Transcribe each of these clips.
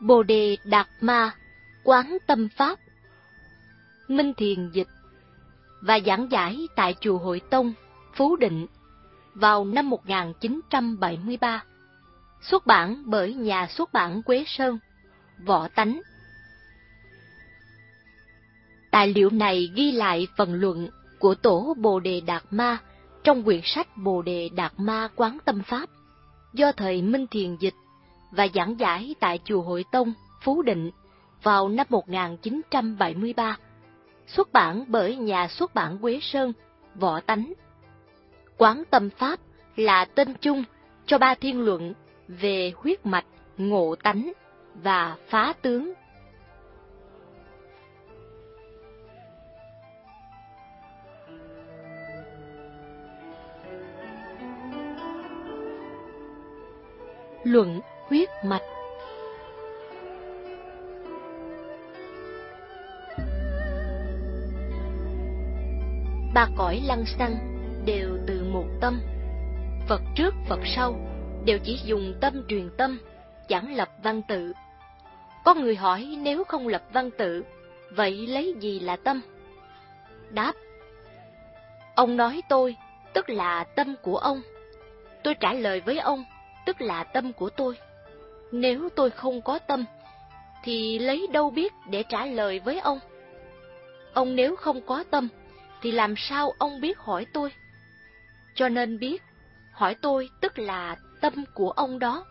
Bồ Đề Đạt Ma, Quán Tâm Pháp Minh Thiền Dịch và giảng giải tại Chùa Hội Tông, Phú Định vào năm 1973, xuất bản bởi nhà xuất bản Quế Sơn, Võ Tánh. Tài liệu này ghi lại phần luận của Tổ Bồ Đề Đạt Ma trong quyển sách Bồ Đề Đạt Ma Quán Tâm Pháp do thời Minh Thiền Dịch và giảng giải tại Chùa Hội Tông, Phú Định vào năm 1973, xuất bản bởi nhà xuất bản Quế Sơn, Võ Tánh. Quán Tâm Pháp là tên chung cho ba thiên luận về huyết mạch, ngộ tánh và phá tướng. Luận huyết mạch Ba cõi lăng xăng đều từ một tâm. Phật trước Phật sau đều chỉ dùng tâm truyền tâm, chẳng lập văn tự. Có người hỏi nếu không lập văn tự, vậy lấy gì là tâm? Đáp Ông nói tôi, tức là tâm của ông. Tôi trả lời với ông, tức là tâm của tôi. Nếu tôi không có tâm, thì lấy đâu biết để trả lời với ông? Ông nếu không có tâm, thì làm sao ông biết hỏi tôi? Cho nên biết, hỏi tôi tức là tâm của ông đó.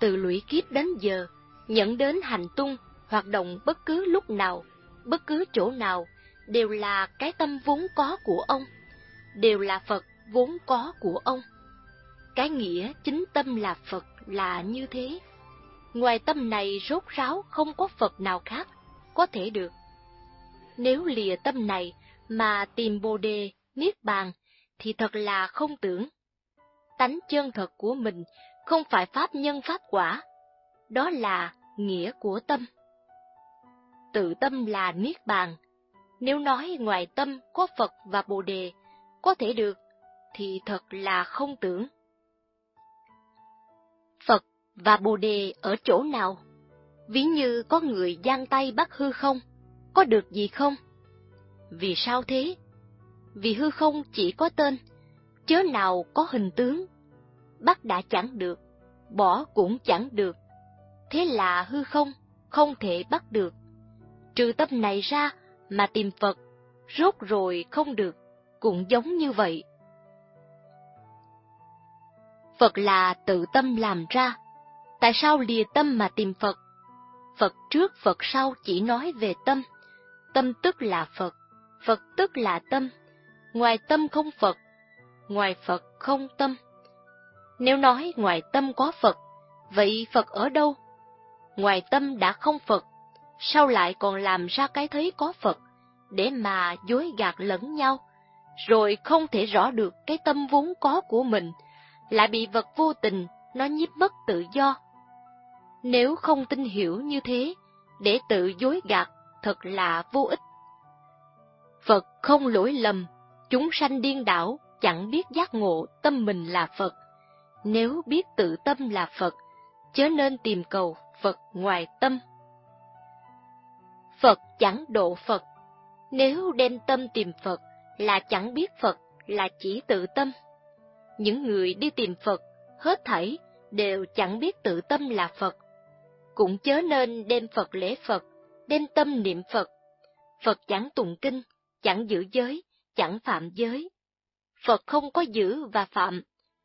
Từ lũy kiếp đến giờ, nhận đến hành tung, hoạt động bất cứ lúc nào, bất cứ chỗ nào, đều là cái tâm vốn có của ông, đều là Phật vốn có của ông. Cái nghĩa chính tâm là Phật là như thế. Ngoài tâm này rốt ráo không có Phật nào khác có thể được. Nếu lìa tâm này mà tìm Bồ đề, Niết bàn thì thật là không tưởng. Tánh chân thật của mình không phải pháp nhân pháp quả, đó là nghĩa của tâm. Tự tâm là Niết bàn, nếu nói ngoài tâm có Phật và Bồ đề có thể được, thì thật là không tưởng. Phật và Bồ đề ở chỗ nào? Ví như có người giang tay bắt hư không, có được gì không? Vì sao thế? Vì hư không chỉ có tên, chớ nào có hình tướng. Bắt đã chẳng được, bỏ cũng chẳng được. Thế là hư không, không thể bắt được. Trừ tâm này ra mà tìm Phật, rốt rồi không được, cũng giống như vậy. Phật là tự tâm làm ra, tại sao lìa tâm mà tìm Phật? Phật trước Phật sau chỉ nói về tâm, tâm tức là Phật, Phật tức là tâm, ngoài tâm không Phật, ngoài Phật không tâm. Nếu nói ngoài tâm có Phật, vậy Phật ở đâu? Ngoài tâm đã không Phật, sao lại còn làm ra cái thấy có Phật, để mà dối gạt lẫn nhau, rồi không thể rõ được cái tâm vốn có của mình, lại bị vật vô tình, nó nhiếp mất tự do. Nếu không tin hiểu như thế, để tự dối gạt, thật là vô ích. Phật không lỗi lầm, chúng sanh điên đảo, chẳng biết giác ngộ tâm mình là Phật. Nếu biết tự tâm là Phật, chớ nên tìm cầu Phật ngoài tâm. Phật chẳng độ Phật, nếu đem tâm tìm Phật là chẳng biết Phật là chỉ tự tâm. Những người đi tìm Phật, hết thảy đều chẳng biết tự tâm là Phật. Cũng chớ nên đem Phật lễ Phật, đem tâm niệm Phật. Phật chẳng tụng kinh, chẳng giữ giới, chẳng phạm giới. Phật không có giữ và phạm,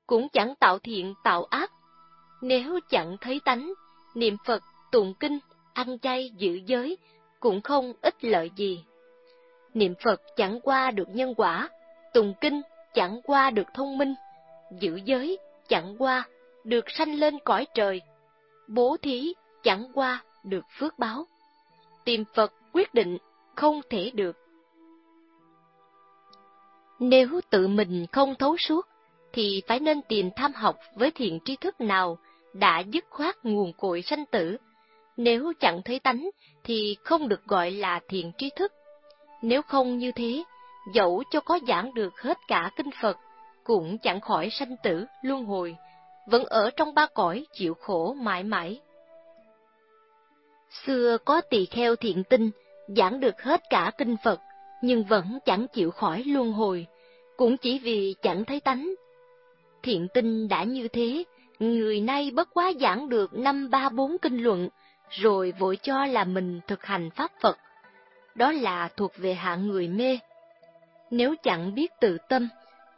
cũng chẳng tạo thiện tạo ác. Nếu chẳng thấy tánh, niệm Phật, tụng kinh, ăn chay, giữ giới, cũng không ích lợi gì. Niệm Phật chẳng qua được nhân quả, tụng kinh chẳng qua được thông minh, giữ giới chẳng qua được sanh lên cõi trời, bố thí chẳng qua được phước báo. Tìm Phật quyết định không thể được. Nếu tự mình không thấu suốt, thì phải nên tìm tham học với thiện tri thức nào đã dứt khoát nguồn cội sanh tử. Nếu chẳng thấy tánh, thì không được gọi là thiện tri thức. Nếu không như thế, dẫu cho có giảng được hết cả kinh Phật, cũng chẳng khỏi sanh tử, luân hồi, vẫn ở trong ba cõi chịu khổ mãi mãi. Xưa có tỳ kheo thiện tinh, giảng được hết cả kinh Phật, nhưng vẫn chẳng chịu khỏi luân hồi, cũng chỉ vì chẳng thấy tánh. Thiện tinh đã như thế, người nay bất quá giảng được năm ba bốn kinh luận, rồi vội cho là mình thực hành pháp Phật. Đó là thuộc về hạng người mê. Nếu chẳng biết tự tâm,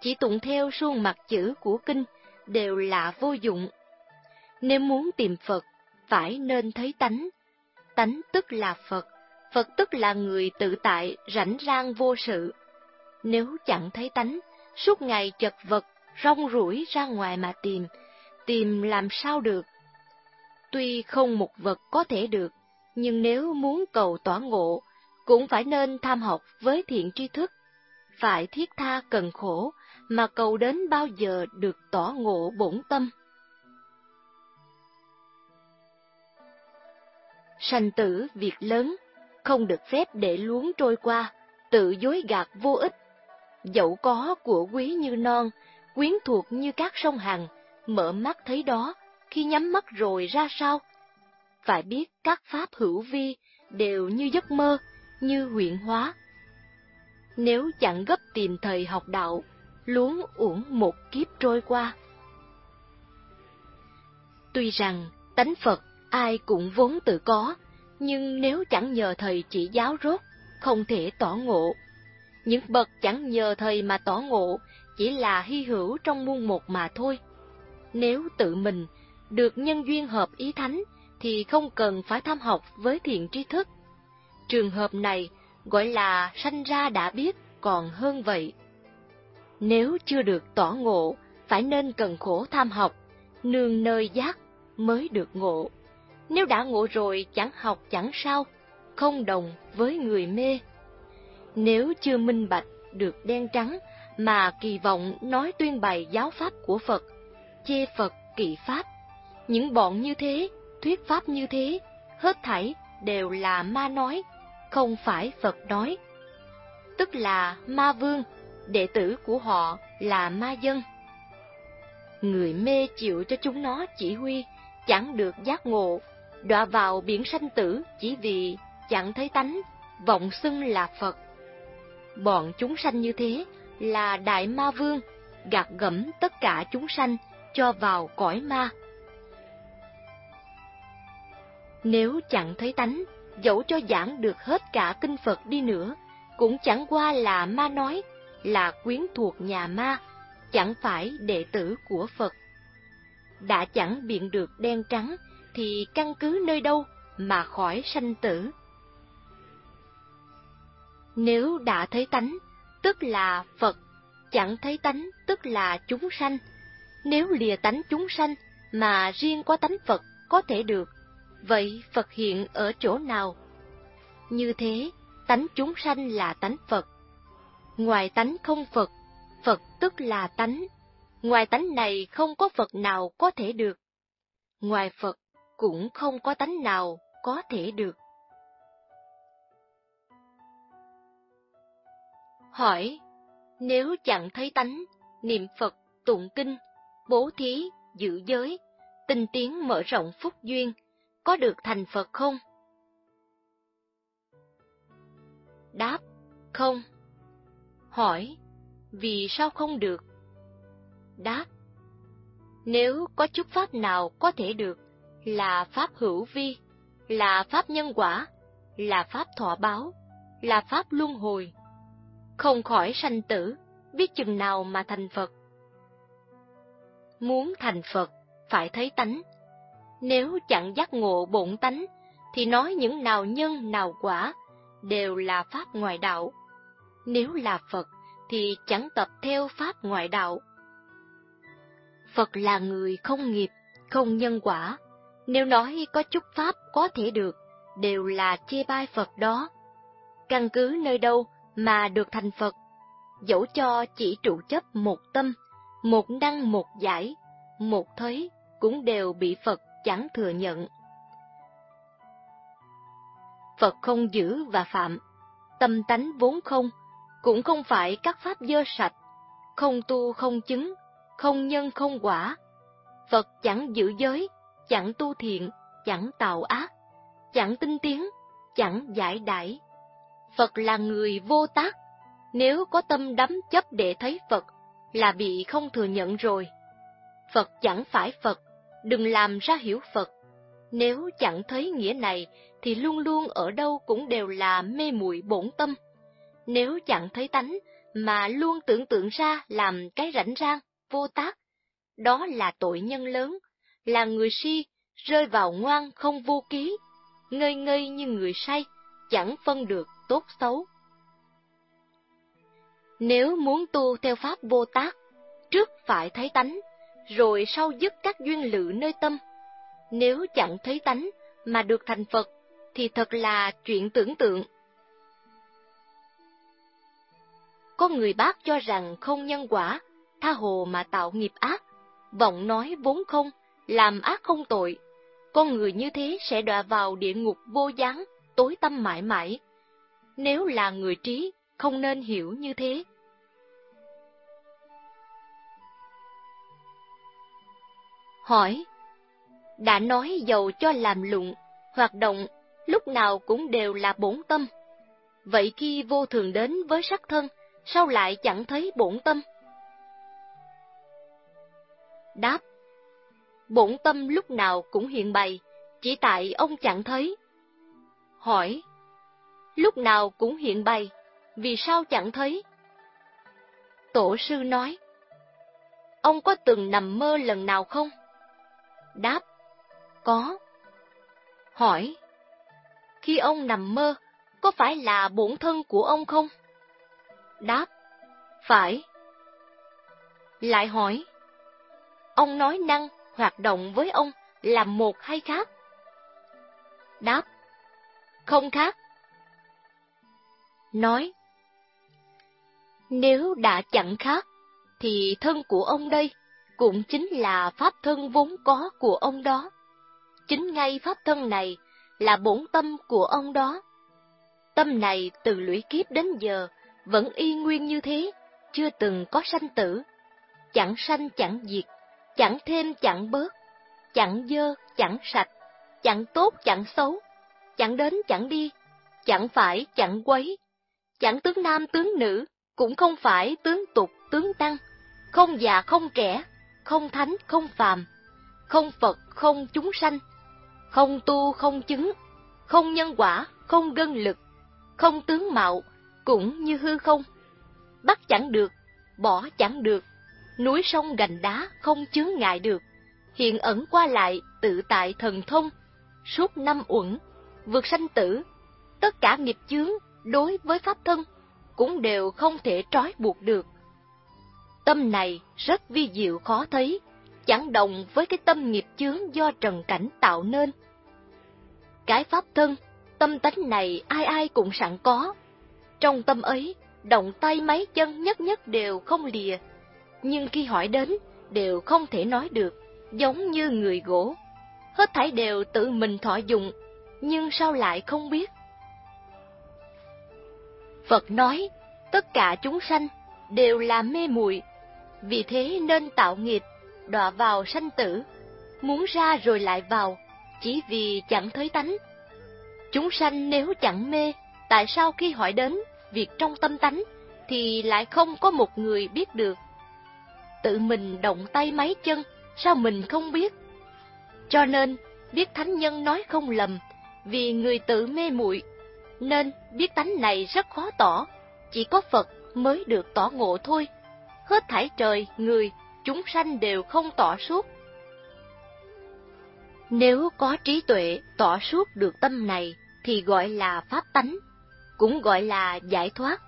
chỉ tụng theo suông mặt chữ của kinh, đều là vô dụng. Nếu muốn tìm Phật, phải nên thấy tánh. Tánh tức là Phật, Phật tức là người tự tại, rảnh rang vô sự. Nếu chẳng thấy tánh, suốt ngày chật vật, rong ruổi ra ngoài mà tìm, tìm làm sao được. Tuy không một vật có thể được, nhưng nếu muốn cầu tỏa ngộ, cũng phải nên tham học với thiện tri thức, phải thiết tha cần khổ, mà cầu đến bao giờ được tỏ ngộ bổn tâm. Sanh tử việc lớn, không được phép để luống trôi qua, tự dối gạt vô ích. Dẫu có của quý như non, quyến thuộc như các sông Hằng, mở mắt thấy đó, khi nhắm mắt rồi ra sao? Phải biết các pháp hữu vi đều như giấc mơ, như huyện hóa. Nếu chẳng gấp tìm thời học đạo, luống uổng một kiếp trôi qua. Tuy rằng tánh Phật ai cũng vốn tự có, nhưng nếu chẳng nhờ thầy chỉ giáo rốt, không thể tỏ ngộ. Những bậc chẳng nhờ thầy mà tỏ ngộ chỉ là hy hữu trong muôn một mà thôi. Nếu tự mình được nhân duyên hợp ý thánh thì không cần phải tham học với thiện tri thức. Trường hợp này gọi là sanh ra đã biết còn hơn vậy. Nếu chưa được tỏ ngộ, phải nên cần khổ tham học, nương nơi giác mới được ngộ. Nếu đã ngộ rồi chẳng học chẳng sao, không đồng với người mê. Nếu chưa minh bạch được đen trắng mà kỳ vọng nói tuyên bày giáo pháp của Phật, chê Phật kỵ pháp, những bọn như thế, thuyết pháp như thế, hết thảy đều là ma nói, không phải Phật nói. Tức là ma vương, đệ tử của họ là ma dân. Người mê chịu cho chúng nó chỉ huy, chẳng được giác ngộ, đọa vào biển sanh tử chỉ vì chẳng thấy tánh, vọng xưng là Phật. Bọn chúng sanh như thế là đại ma vương, gạt gẫm tất cả chúng sanh cho vào cõi ma. Nếu chẳng thấy tánh, dẫu cho giảng được hết cả kinh Phật đi nữa, cũng chẳng qua là ma nói, là quyến thuộc nhà ma, chẳng phải đệ tử của Phật. Đã chẳng biện được đen trắng, thì căn cứ nơi đâu mà khỏi sanh tử? Nếu đã thấy tánh, tức là Phật, chẳng thấy tánh, tức là chúng sanh. Nếu lìa tánh chúng sanh, mà riêng có tánh Phật có thể được, vậy Phật hiện ở chỗ nào? Như thế, tánh chúng sanh là tánh Phật. Ngoài tánh không Phật, Phật tức là tánh. Ngoài tánh này không có Phật nào có thể được. Ngoài Phật cũng không có tánh nào có thể được. Hỏi, nếu chẳng thấy tánh, niệm Phật, tụng kinh, bố thí, giữ giới, tinh tiến mở rộng phúc duyên, có được thành Phật không? Đáp, không. Hỏi, vì sao không được? Đáp, nếu có chút pháp nào có thể được, là pháp hữu vi, là pháp nhân quả, là pháp thọ báo, là pháp luân hồi. Không khỏi sanh tử, biết chừng nào mà thành Phật. Muốn thành Phật, phải thấy tánh. Nếu chẳng giác ngộ bổn tánh, thì nói những nào nhân nào quả, đều là pháp ngoại đạo. Nếu là Phật, thì chẳng tập theo pháp ngoại đạo. Phật là người không nghiệp, không nhân quả, nếu nói có chút pháp có thể được, đều là chê bai Phật đó. Căn cứ nơi đâu mà được thành Phật, dẫu cho chỉ trụ chấp một tâm, một năng một giải, một thấy, cũng đều bị Phật chẳng thừa nhận. Phật không giữ và phạm, tâm tánh vốn không, cũng không phải các pháp dơ sạch, không tu không chứng, không nhân không quả. Phật chẳng giữ giới, chẳng tu thiện, chẳng tạo ác, chẳng tinh tiến, chẳng giải đãi. Phật là người vô tác, nếu có tâm đắm chấp để thấy Phật, là bị không thừa nhận rồi. Phật chẳng phải Phật, đừng làm ra hiểu Phật. Nếu chẳng thấy nghĩa này, thì luôn luôn ở đâu cũng đều là mê muội bổn tâm. Nếu chẳng thấy tánh, mà luôn tưởng tượng ra làm cái rảnh rang, vô tác, đó là tội nhân lớn, là người si, rơi vào ngoan không vô ký, ngây ngây như người say, chẳng phân được tốt xấu. Nếu muốn tu theo pháp vô tác, trước phải thấy tánh, rồi sau dứt các duyên lự nơi tâm. Nếu chẳng thấy tánh mà được thành Phật, thì thật là chuyện tưởng tượng. Có người bác cho rằng không nhân quả, tha hồ mà tạo nghiệp ác, vọng nói vốn không, làm ác không tội. Con người như thế sẽ đọa vào địa ngục vô gián, tối tâm mãi mãi. Nếu là người trí, không nên hiểu như thế. Hỏi Đã nói giàu cho làm lụng, hoạt động, lúc nào cũng đều là bổn tâm. Vậy khi vô thường đến với sắc thân, sao lại chẳng thấy bổn tâm? Đáp Bổn tâm lúc nào cũng hiện bày, chỉ tại ông chẳng thấy. Hỏi Lúc nào cũng hiện bày, vì sao chẳng thấy? Tổ sư nói Ông có từng nằm mơ lần nào không? Đáp Có Hỏi Khi ông nằm mơ, có phải là bổn thân của ông không? Đáp Phải Lại hỏi Ông nói năng, hoạt động với ông là một hay khác? Đáp Không khác Nói Nếu đã chẳng khác, thì thân của ông đây cũng chính là pháp thân vốn có của ông đó. Chính ngay pháp thân này là bổn tâm của ông đó. Tâm này từ lũy kiếp đến giờ vẫn y nguyên như thế, chưa từng có sanh tử, chẳng sanh chẳng diệt, chẳng thêm chẳng bớt, chẳng dơ chẳng sạch, chẳng tốt chẳng xấu, chẳng đến chẳng đi, chẳng phải chẳng quấy, chẳng tướng nam tướng nữ, cũng không phải tướng tục tướng tăng, không già không trẻ, không thánh không phàm, không Phật không chúng sanh, không tu không chứng, không nhân quả không gân lực, không tướng mạo, cũng như hư không. Bắt chẳng được, bỏ chẳng được, núi sông gành đá không chướng ngại được, hiện ẩn qua lại tự tại thần thông, suốt năm uẩn, vượt sanh tử, tất cả nghiệp chướng đối với pháp thân cũng đều không thể trói buộc được. Tâm này rất vi diệu khó thấy, chẳng đồng với cái tâm nghiệp chướng do trần cảnh tạo nên. Cái pháp thân, tâm tánh này ai ai cũng sẵn có. Trong tâm ấy, động tay máy chân nhất nhất đều không lìa, nhưng khi hỏi đến, đều không thể nói được, giống như người gỗ. Hết thảy đều tự mình thọ dụng, nhưng sao lại không biết? Phật nói, tất cả chúng sanh đều là mê muội vì thế nên tạo nghiệp, đọa vào sanh tử, muốn ra rồi lại vào, chỉ vì chẳng thấy tánh. Chúng sanh nếu chẳng mê, tại sao khi hỏi đến việc trong tâm tánh, thì lại không có một người biết được? Tự mình động tay máy chân, sao mình không biết? Cho nên, biết thánh nhân nói không lầm, vì người tự mê muội nên biết tánh này rất khó tỏ, chỉ có Phật mới được tỏ ngộ thôi hết thảy trời, người, chúng sanh đều không tỏ suốt. Nếu có trí tuệ tỏ suốt được tâm này, thì gọi là pháp tánh, cũng gọi là giải thoát.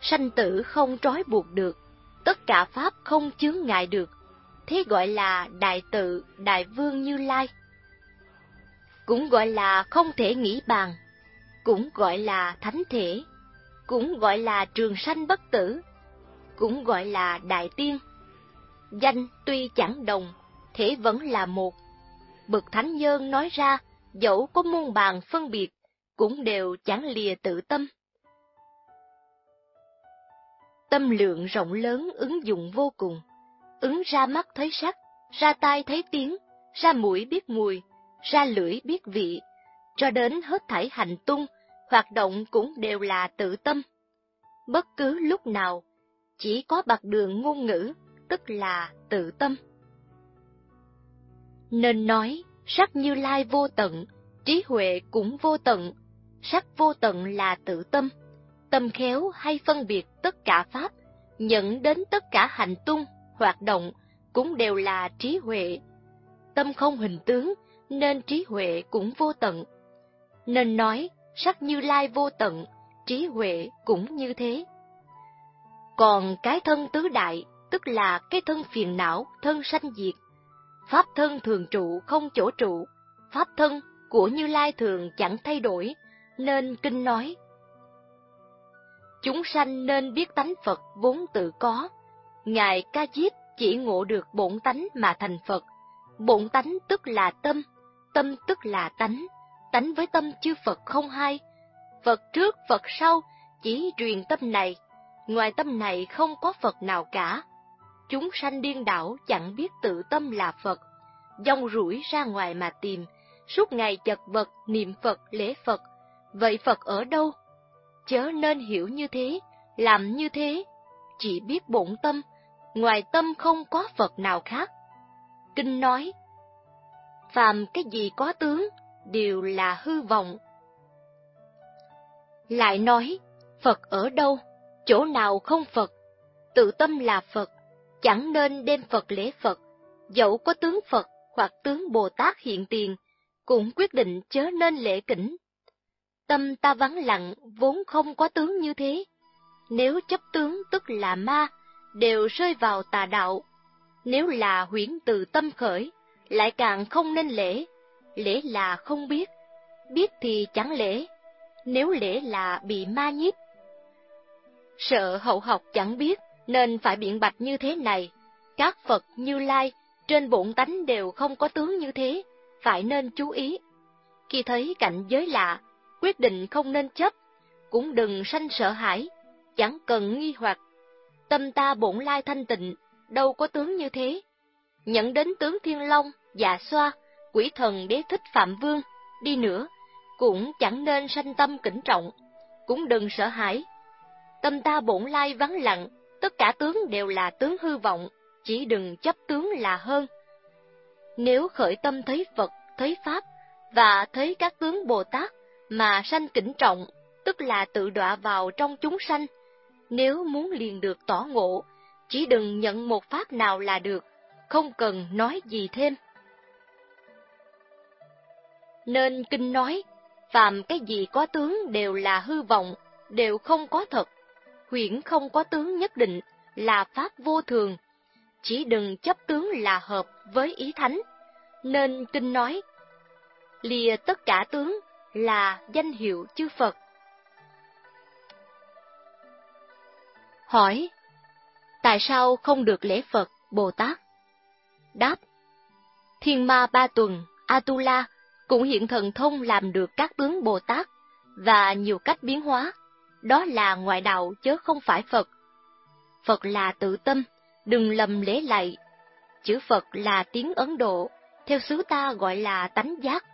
Sanh tử không trói buộc được, tất cả pháp không chướng ngại được, thế gọi là đại tự, đại vương như lai. Cũng gọi là không thể nghĩ bàn, cũng gọi là thánh thể, cũng gọi là trường sanh bất tử, cũng gọi là đại tiên. Danh tuy chẳng đồng, thể vẫn là một. Bậc thánh nhân nói ra, dẫu có muôn bàn phân biệt, cũng đều chẳng lìa tự tâm. Tâm lượng rộng lớn ứng dụng vô cùng, ứng ra mắt thấy sắc, ra tai thấy tiếng, ra mũi biết mùi, ra lưỡi biết vị, cho đến hết thảy hành tung, hoạt động cũng đều là tự tâm. Bất cứ lúc nào, chỉ có bạc đường ngôn ngữ, tức là tự tâm. Nên nói, sắc như lai vô tận, trí huệ cũng vô tận, sắc vô tận là tự tâm, tâm khéo hay phân biệt tất cả pháp, nhận đến tất cả hành tung, hoạt động, cũng đều là trí huệ. Tâm không hình tướng, nên trí huệ cũng vô tận. Nên nói, sắc như lai vô tận, trí huệ cũng như thế. Còn cái thân tứ đại, tức là cái thân phiền não, thân sanh diệt. Pháp thân thường trụ không chỗ trụ, pháp thân của Như Lai thường chẳng thay đổi, nên kinh nói. Chúng sanh nên biết tánh Phật vốn tự có. Ngài Ca Diếp chỉ ngộ được bổn tánh mà thành Phật. Bổn tánh tức là tâm, tâm tức là tánh, tánh với tâm chư Phật không hai. Phật trước, Phật sau, chỉ truyền tâm này, ngoài tâm này không có Phật nào cả. Chúng sanh điên đảo chẳng biết tự tâm là Phật, dông rủi ra ngoài mà tìm, suốt ngày chật vật niệm Phật lễ Phật. Vậy Phật ở đâu? Chớ nên hiểu như thế, làm như thế, chỉ biết bổn tâm, ngoài tâm không có Phật nào khác. Kinh nói, phàm cái gì có tướng, đều là hư vọng. Lại nói, Phật ở đâu, chỗ nào không Phật, tự tâm là Phật, chẳng nên đem Phật lễ Phật, dẫu có tướng Phật hoặc tướng Bồ Tát hiện tiền, cũng quyết định chớ nên lễ kỉnh. Tâm ta vắng lặng, vốn không có tướng như thế. Nếu chấp tướng tức là ma, đều rơi vào tà đạo. Nếu là huyễn từ tâm khởi, lại càng không nên lễ. Lễ là không biết, biết thì chẳng lễ, nếu lễ là bị ma nhiếp. Sợ hậu học chẳng biết, nên phải biện bạch như thế này. Các Phật như Lai, trên bụng tánh đều không có tướng như thế, phải nên chú ý. Khi thấy cảnh giới lạ, quyết định không nên chấp, cũng đừng sanh sợ hãi, chẳng cần nghi hoặc. Tâm ta bổn lai thanh tịnh, đâu có tướng như thế. Nhận đến tướng Thiên Long, Dạ Xoa, quỷ thần đế thích Phạm Vương, đi nữa, cũng chẳng nên sanh tâm kính trọng, cũng đừng sợ hãi. Tâm ta bổn lai vắng lặng, tất cả tướng đều là tướng hư vọng, chỉ đừng chấp tướng là hơn. Nếu khởi tâm thấy Phật, thấy Pháp, và thấy các tướng Bồ Tát, mà sanh kính trọng, tức là tự đọa vào trong chúng sanh. Nếu muốn liền được tỏ ngộ, chỉ đừng nhận một pháp nào là được, không cần nói gì thêm. Nên kinh nói, phàm cái gì có tướng đều là hư vọng, đều không có thật. Huyễn không có tướng nhất định là pháp vô thường, chỉ đừng chấp tướng là hợp với ý thánh. Nên kinh nói, lìa tất cả tướng là danh hiệu chư Phật. Hỏi, tại sao không được lễ Phật, Bồ Tát? Đáp, Thiên Ma Ba Tuần, Atula cũng hiện thần thông làm được các tướng Bồ Tát và nhiều cách biến hóa, đó là ngoại đạo chứ không phải Phật. Phật là tự tâm, đừng lầm lễ lạy. Chữ Phật là tiếng Ấn Độ, theo xứ ta gọi là tánh giác.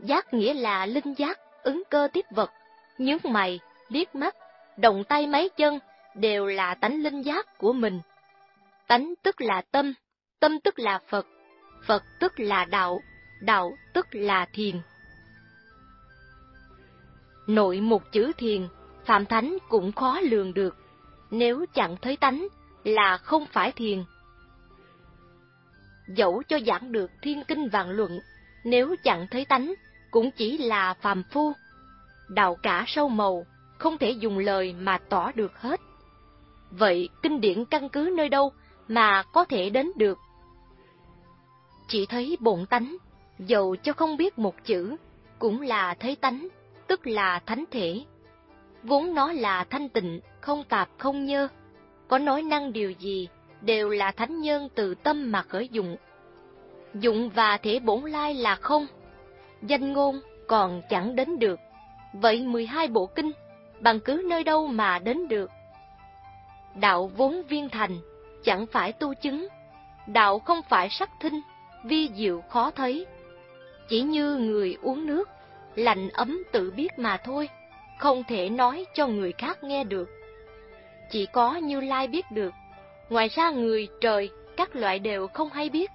Giác nghĩa là linh giác, ứng cơ tiếp vật, nhướng mày, liếc mắt, động tay mấy chân đều là tánh linh giác của mình. Tánh tức là tâm, tâm tức là Phật, Phật tức là đạo, đạo tức là thiền. Nội một chữ thiền, Phạm Thánh cũng khó lường được, nếu chẳng thấy tánh là không phải thiền. Dẫu cho giảng được thiên kinh vạn luận, nếu chẳng thấy tánh cũng chỉ là phàm phu. Đạo cả sâu màu, không thể dùng lời mà tỏ được hết. Vậy kinh điển căn cứ nơi đâu mà có thể đến được? Chỉ thấy bổn tánh, dầu cho không biết một chữ, cũng là thấy tánh, tức là thánh thể. Vốn nó là thanh tịnh, không tạp không nhơ, có nói năng điều gì, đều là thánh nhân từ tâm mà khởi dụng. Dụng và thể bổn lai là không, danh ngôn còn chẳng đến được. Vậy 12 bộ kinh, bằng cứ nơi đâu mà đến được? Đạo vốn viên thành, chẳng phải tu chứng. đạo không phải sắc thinh, vi diệu khó thấy. Chỉ như người uống nước, lạnh ấm tự biết mà thôi, không thể nói cho người khác nghe được. Chỉ có Như Lai biết được, ngoài ra người, trời, các loại đều không hay biết.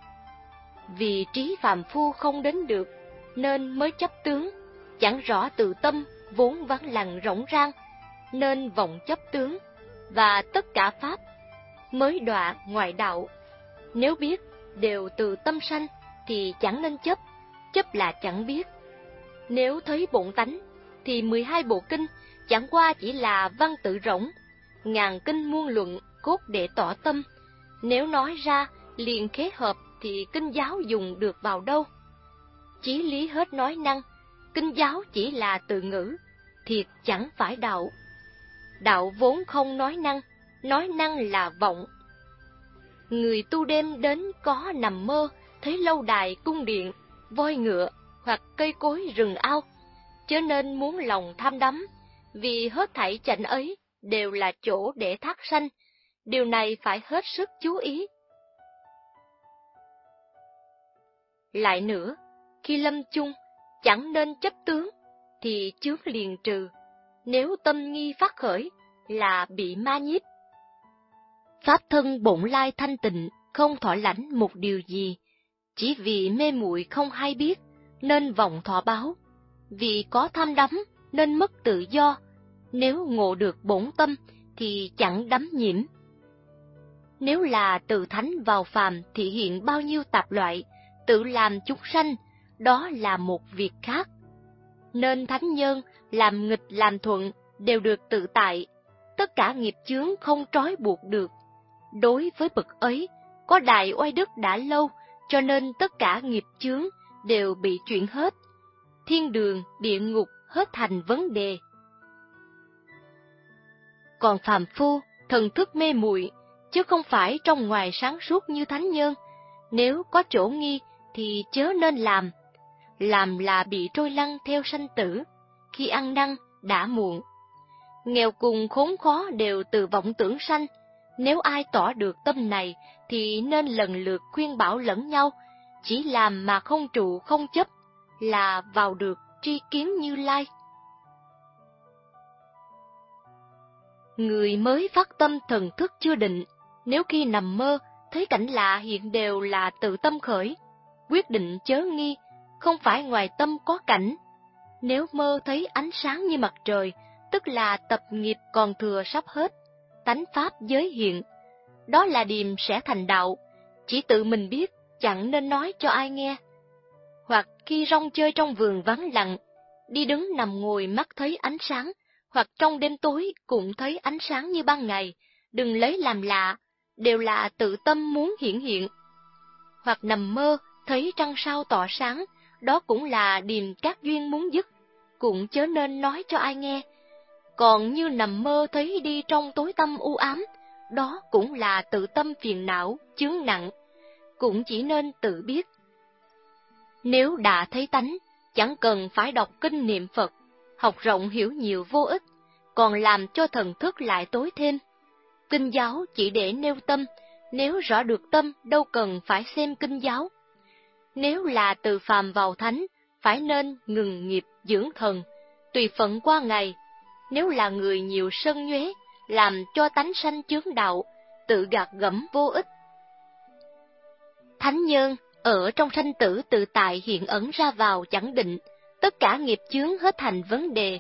Vì trí phàm phu không đến được, nên mới chấp tướng, chẳng rõ tự tâm vốn vắng lặng rỗng rang, nên vọng chấp tướng, và tất cả pháp mới đọa ngoại đạo. Nếu biết đều từ tâm sanh thì chẳng nên chấp, chấp là chẳng biết. Nếu thấy bổn tánh thì 12 bộ kinh chẳng qua chỉ là văn tự rỗng, ngàn kinh muôn luận cốt để tỏ tâm. Nếu nói ra liền khế hợp thì kinh giáo dùng được vào đâu? Chí lý hết nói năng, kinh giáo chỉ là từ ngữ, thiệt chẳng phải đạo. Đạo vốn không nói năng, nói năng là vọng. Người tu đêm đến có nằm mơ, thấy lâu đài cung điện, voi ngựa hoặc cây cối rừng ao, chớ nên muốn lòng tham đắm, vì hết thảy cảnh ấy đều là chỗ để thác sanh, điều này phải hết sức chú ý. Lại nữa, khi lâm chung, chẳng nên chấp tướng, thì chướng liền trừ, nếu tâm nghi phát khởi, là bị ma nhiếp. Pháp thân bổn lai thanh tịnh, không thọ lãnh một điều gì, chỉ vì mê muội không hay biết, nên vọng thọ báo, vì có tham đắm, nên mất tự do, nếu ngộ được bổn tâm, thì chẳng đắm nhiễm. Nếu là từ thánh vào phàm thì hiện bao nhiêu tạp loại, tự làm chúng sanh, đó là một việc khác. Nên thánh nhân làm nghịch làm thuận đều được tự tại, tất cả nghiệp chướng không trói buộc được. Đối với bậc ấy, có đại oai đức đã lâu, cho nên tất cả nghiệp chướng đều bị chuyển hết. Thiên đường, địa ngục hết thành vấn đề. Còn phàm phu, thần thức mê muội, chứ không phải trong ngoài sáng suốt như thánh nhân. Nếu có chỗ nghi thì chớ nên làm. Làm là bị trôi lăn theo sanh tử, khi ăn năn đã muộn. Nghèo cùng khốn khó đều từ vọng tưởng sanh, nếu ai tỏ được tâm này thì nên lần lượt khuyên bảo lẫn nhau, chỉ làm mà không trụ không chấp là vào được tri kiến như lai. Người mới phát tâm thần thức chưa định, nếu khi nằm mơ, thấy cảnh lạ hiện đều là tự tâm khởi, quyết định chớ nghi, không phải ngoài tâm có cảnh. Nếu mơ thấy ánh sáng như mặt trời, tức là tập nghiệp còn thừa sắp hết, tánh pháp giới hiện. Đó là điềm sẽ thành đạo, chỉ tự mình biết, chẳng nên nói cho ai nghe. Hoặc khi rong chơi trong vườn vắng lặng, đi đứng nằm ngồi mắt thấy ánh sáng, hoặc trong đêm tối cũng thấy ánh sáng như ban ngày, đừng lấy làm lạ, đều là tự tâm muốn hiển hiện. Hoặc nằm mơ, thấy trăng sao tỏ sáng, đó cũng là điềm các duyên muốn dứt, cũng chớ nên nói cho ai nghe. Còn như nằm mơ thấy đi trong tối tâm u ám, đó cũng là tự tâm phiền não, chướng nặng, cũng chỉ nên tự biết. Nếu đã thấy tánh, chẳng cần phải đọc kinh niệm Phật, học rộng hiểu nhiều vô ích, còn làm cho thần thức lại tối thêm. Kinh giáo chỉ để nêu tâm, nếu rõ được tâm đâu cần phải xem kinh giáo. Nếu là từ phàm vào thánh, phải nên ngừng nghiệp dưỡng thần, tùy phận qua ngày. Nếu là người nhiều sân nhuế, làm cho tánh sanh chướng đạo, tự gạt gẫm vô ích. Thánh nhân, ở trong sanh tử tự tại hiện ẩn ra vào chẳng định, tất cả nghiệp chướng hết thành vấn đề.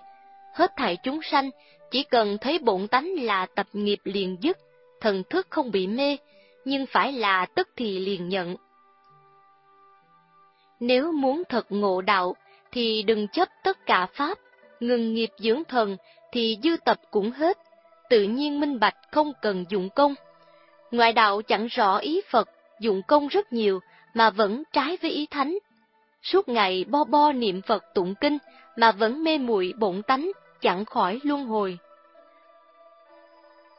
Hết thảy chúng sanh, chỉ cần thấy bổn tánh là tập nghiệp liền dứt, thần thức không bị mê, nhưng phải là tức thì liền nhận. Nếu muốn thật ngộ đạo, thì đừng chấp tất cả pháp, ngừng nghiệp dưỡng thần, thì dư tập cũng hết, tự nhiên minh bạch không cần dụng công. Ngoại đạo chẳng rõ ý Phật, dụng công rất nhiều, mà vẫn trái với ý thánh. Suốt ngày bo bo niệm Phật tụng kinh, mà vẫn mê muội bổn tánh, chẳng khỏi luân hồi.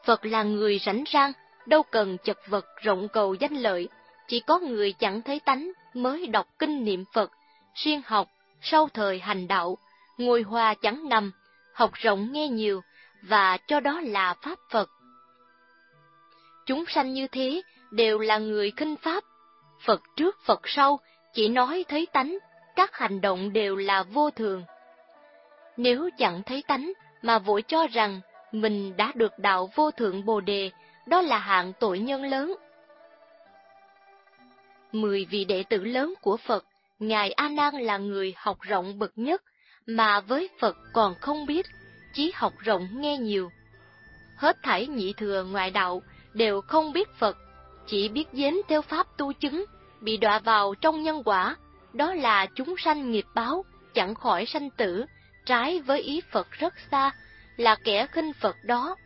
Phật là người rảnh rang, đâu cần chật vật rộng cầu danh lợi, chỉ có người chẳng thấy tánh mới đọc kinh niệm Phật, xuyên học, sau thời hành đạo, ngồi hòa chẳng nằm, học rộng nghe nhiều, và cho đó là Pháp Phật. Chúng sanh như thế, đều là người khinh pháp. Phật trước Phật sau, chỉ nói thấy tánh, các hành động đều là vô thường. Nếu chẳng thấy tánh mà vội cho rằng mình đã được đạo vô thượng Bồ Đề, đó là hạng tội nhân lớn. Mười vị đệ tử lớn của Phật, Ngài A Nan là người học rộng bậc nhất, mà với Phật còn không biết, chỉ học rộng nghe nhiều. Hết thảy nhị thừa ngoại đạo đều không biết Phật, chỉ biết dến theo pháp tu chứng, bị đọa vào trong nhân quả, đó là chúng sanh nghiệp báo, chẳng khỏi sanh tử, trái với ý Phật rất xa, là kẻ khinh Phật đó.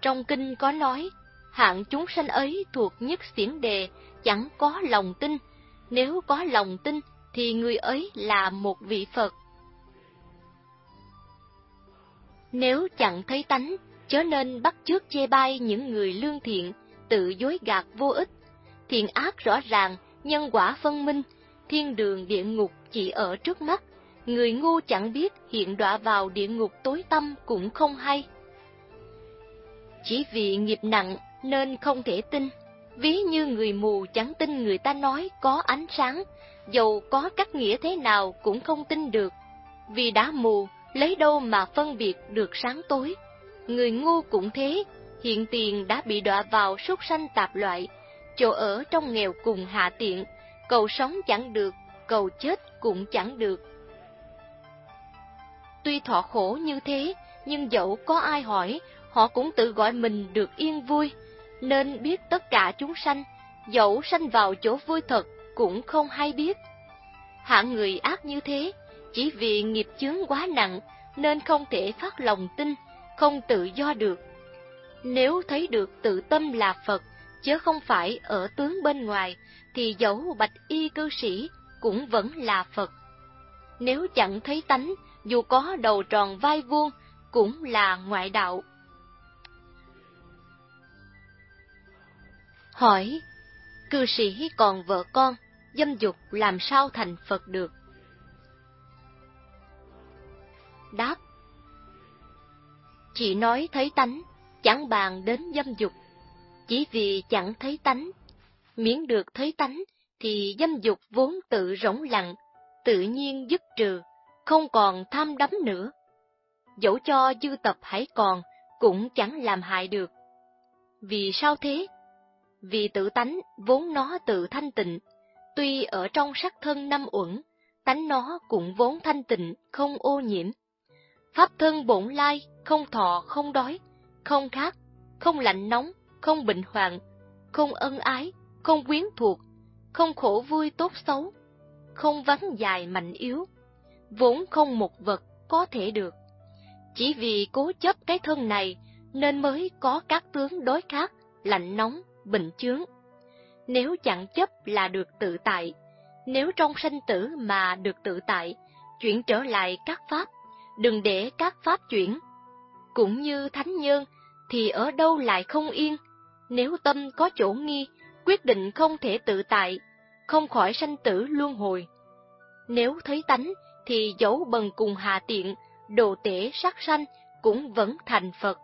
Trong kinh có nói, hạng chúng sanh ấy thuộc nhất xiển đề, chẳng có lòng tin, nếu có lòng tin thì người ấy là một vị Phật. Nếu chẳng thấy tánh, chớ nên bắt chước chê bai những người lương thiện, tự dối gạt vô ích. Thiện ác rõ ràng, nhân quả phân minh, thiên đường địa ngục chỉ ở trước mắt. Người ngu chẳng biết hiện đọa vào địa ngục tối tâm cũng không hay. Chỉ vì nghiệp nặng nên không thể tin, ví như người mù chẳng tin người ta nói có ánh sáng, dầu có các nghĩa thế nào cũng không tin được. Vì đã mù, lấy đâu mà phân biệt được sáng tối. Người ngu cũng thế, hiện tiền đã bị đọa vào súc sanh tạp loại, chỗ ở trong nghèo cùng hạ tiện, cầu sống chẳng được, cầu chết cũng chẳng được. Tuy thọ khổ như thế, nhưng dẫu có ai hỏi, họ cũng tự gọi mình được yên vui, nên biết tất cả chúng sanh, dẫu sanh vào chỗ vui thật, cũng không hay biết. Hạng người ác như thế, chỉ vì nghiệp chướng quá nặng, nên không thể phát lòng tin, không tự do được. Nếu thấy được tự tâm là Phật, chứ không phải ở tướng bên ngoài, thì dẫu bạch y cư sĩ cũng vẫn là Phật. Nếu chẳng thấy tánh, dù có đầu tròn vai vuông, cũng là ngoại đạo. Hỏi, cư sĩ còn vợ con, dâm dục làm sao thành Phật được? Đáp, chỉ nói thấy tánh, chẳng bàn đến dâm dục, chỉ vì chẳng thấy tánh. Miễn được thấy tánh, thì dâm dục vốn tự rỗng lặng, tự nhiên dứt trừ, không còn tham đắm nữa. Dẫu cho dư tập hãy còn, cũng chẳng làm hại được. Vì sao thế? Vì tự tánh vốn nó tự thanh tịnh, tuy ở trong sắc thân năm uẩn, tánh nó cũng vốn thanh tịnh, không ô nhiễm. Pháp thân bổn lai, không thọ, không đói, không khát, không lạnh nóng, không bệnh hoạn, không ân ái, không quyến thuộc, không khổ vui tốt xấu, không vắng dài mạnh yếu, vốn không một vật có thể được. Chỉ vì cố chấp cái thân này nên mới có các tướng đối khác, lạnh nóng, bệnh chướng. Nếu chẳng chấp là được tự tại, nếu trong sanh tử mà được tự tại, chuyển trở lại các pháp, đừng để các pháp chuyển. Cũng như thánh nhân, thì ở đâu lại không yên, nếu tâm có chỗ nghi, quyết định không thể tự tại, không khỏi sanh tử luân hồi. Nếu thấy tánh, thì dấu bần cùng hạ tiện, đồ tể sát sanh cũng vẫn thành Phật.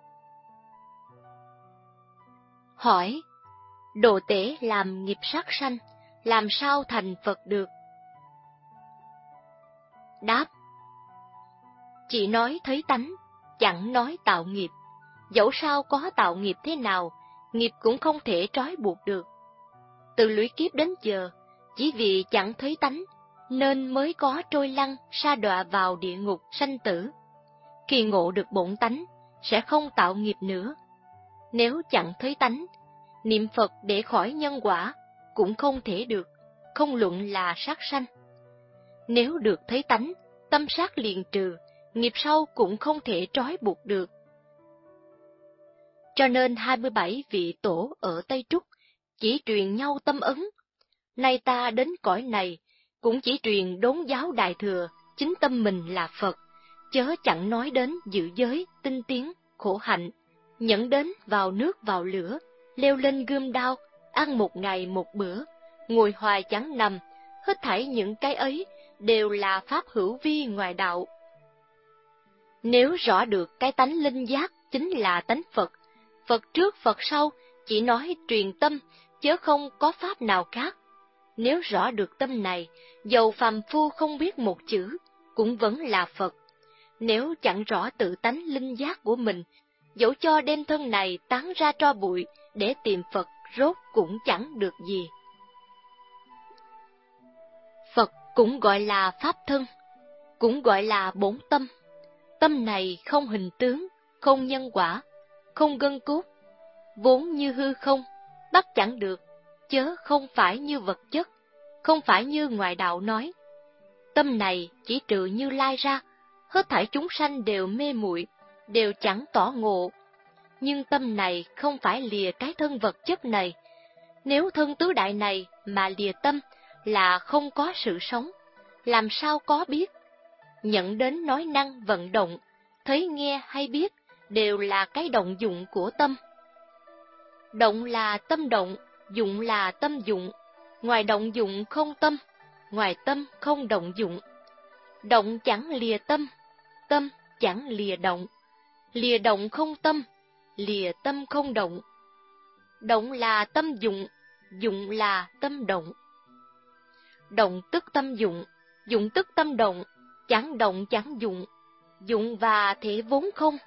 Hỏi, đồ tể làm nghiệp sát sanh, làm sao thành Phật được? Đáp, chỉ nói thấy tánh, chẳng nói tạo nghiệp. Dẫu sao có tạo nghiệp thế nào, nghiệp cũng không thể trói buộc được. Từ lũy kiếp đến giờ, chỉ vì chẳng thấy tánh, nên mới có trôi lăn sa đọa vào địa ngục sanh tử. Khi ngộ được bổn tánh, sẽ không tạo nghiệp nữa. Nếu chẳng thấy tánh, niệm Phật để khỏi nhân quả cũng không thể được, không luận là sát sanh. Nếu được thấy tánh, tâm sát liền trừ, nghiệp sau cũng không thể trói buộc được. Cho nên 27 vị tổ ở Tây Trúc chỉ truyền nhau tâm ấn. Nay ta đến cõi này, cũng chỉ truyền đốn giáo đại thừa, chính tâm mình là Phật, chớ chẳng nói đến dự giới, tinh tiến, khổ hạnh, nhẫn đến vào nước vào lửa, leo lên gươm đao, ăn một ngày một bữa, ngồi hoài chẳng nằm, hết thảy những cái ấy đều là pháp hữu vi ngoài đạo. Nếu rõ được cái tánh linh giác chính là tánh Phật, Phật trước Phật sau, chỉ nói truyền tâm, chứ không có pháp nào khác. Nếu rõ được tâm này, dầu phàm phu không biết một chữ, cũng vẫn là Phật. Nếu chẳng rõ tự tánh linh giác của mình, dẫu cho đem thân này tán ra cho bụi để tìm Phật rốt cũng chẳng được gì. Phật cũng gọi là Pháp thân, cũng gọi là bổn tâm. Tâm này không hình tướng, không nhân quả, không gân cốt, vốn như hư không, bắt chẳng được, chớ không phải như vật chất, không phải như ngoại đạo nói. Tâm này chỉ trừ như lai ra, hết thảy chúng sanh đều mê muội, đều chẳng tỏ ngộ. Nhưng tâm này không phải lìa cái thân vật chất này. Nếu thân tứ đại này mà lìa tâm là không có sự sống, làm sao có biết? Nhận đến nói năng vận động, thấy nghe hay biết đều là cái động dụng của tâm. Động là tâm động, dụng là tâm dụng, ngoài động dụng không tâm, ngoài tâm không động dụng. Động chẳng lìa tâm, tâm chẳng lìa động, lìa động không tâm, lìa tâm không động. Động là tâm dụng, dụng là tâm động. Động tức tâm dụng, dụng tức tâm động, chẳng động chẳng dụng, dụng và thể vốn không,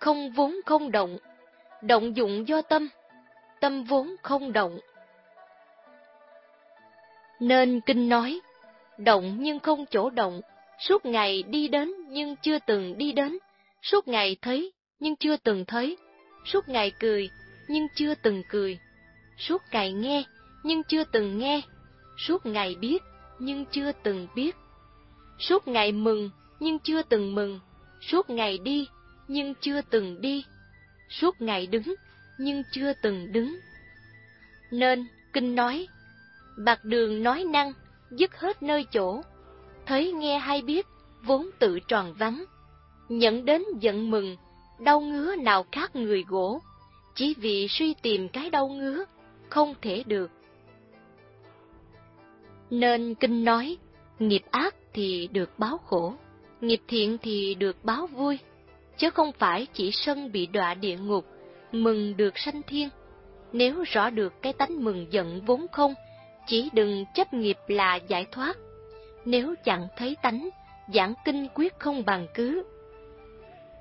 không vốn không động, động dụng do tâm, tâm vốn không động. Nên kinh nói, động nhưng không chỗ động, suốt ngày đi đến nhưng chưa từng đi đến, suốt ngày thấy nhưng chưa từng thấy, suốt ngày cười nhưng chưa từng cười, suốt ngày nghe nhưng chưa từng nghe, suốt ngày biết nhưng chưa từng biết, suốt ngày mừng nhưng chưa từng mừng, suốt ngày đi nhưng chưa từng đi, suốt ngày đứng nhưng chưa từng đứng. Nên, kinh nói, bạc đường nói năng, dứt hết nơi chỗ, thấy nghe hay biết, vốn tự tròn vắng, nhận đến giận mừng, đau ngứa nào khác người gỗ, chỉ vì suy tìm cái đau ngứa, không thể được. Nên kinh nói, nghiệp ác thì được báo khổ, nghiệp thiện thì được báo vui, chứ không phải chỉ sân bị đọa địa ngục, mừng được sanh thiên. Nếu rõ được cái tánh mừng giận vốn không, chỉ đừng chấp nghiệp là giải thoát. Nếu chẳng thấy tánh, giảng kinh quyết không bằng cứ.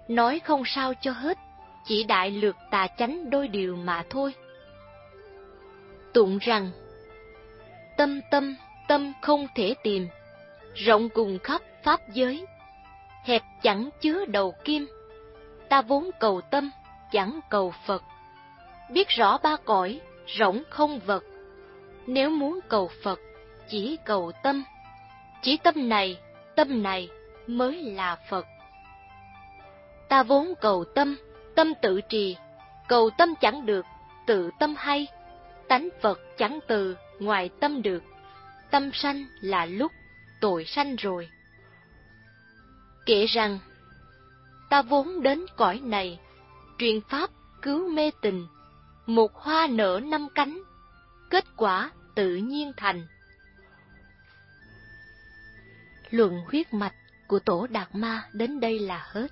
Nói không sao cho hết, chỉ đại lược tà chánh đôi điều mà thôi. Tụng rằng, tâm tâm, tâm không thể tìm, rộng cùng khắp pháp giới, hẹp chẳng chứa đầu kim, ta vốn cầu tâm, chẳng cầu Phật. Biết rõ ba cõi, rỗng không vật. Nếu muốn cầu Phật, chỉ cầu tâm. Chỉ tâm này, tâm này mới là Phật. Ta vốn cầu tâm, tâm tự trì, cầu tâm chẳng được, tự tâm hay. Tánh Phật chẳng từ, ngoài tâm được. Tâm sanh là lúc, tội sanh rồi. Kể rằng, ta vốn đến cõi này, truyền pháp cứu mê tình, một hoa nở năm cánh, kết quả tự nhiên thành. Luận huyết mạch của tổ Đạt Ma đến đây là hết.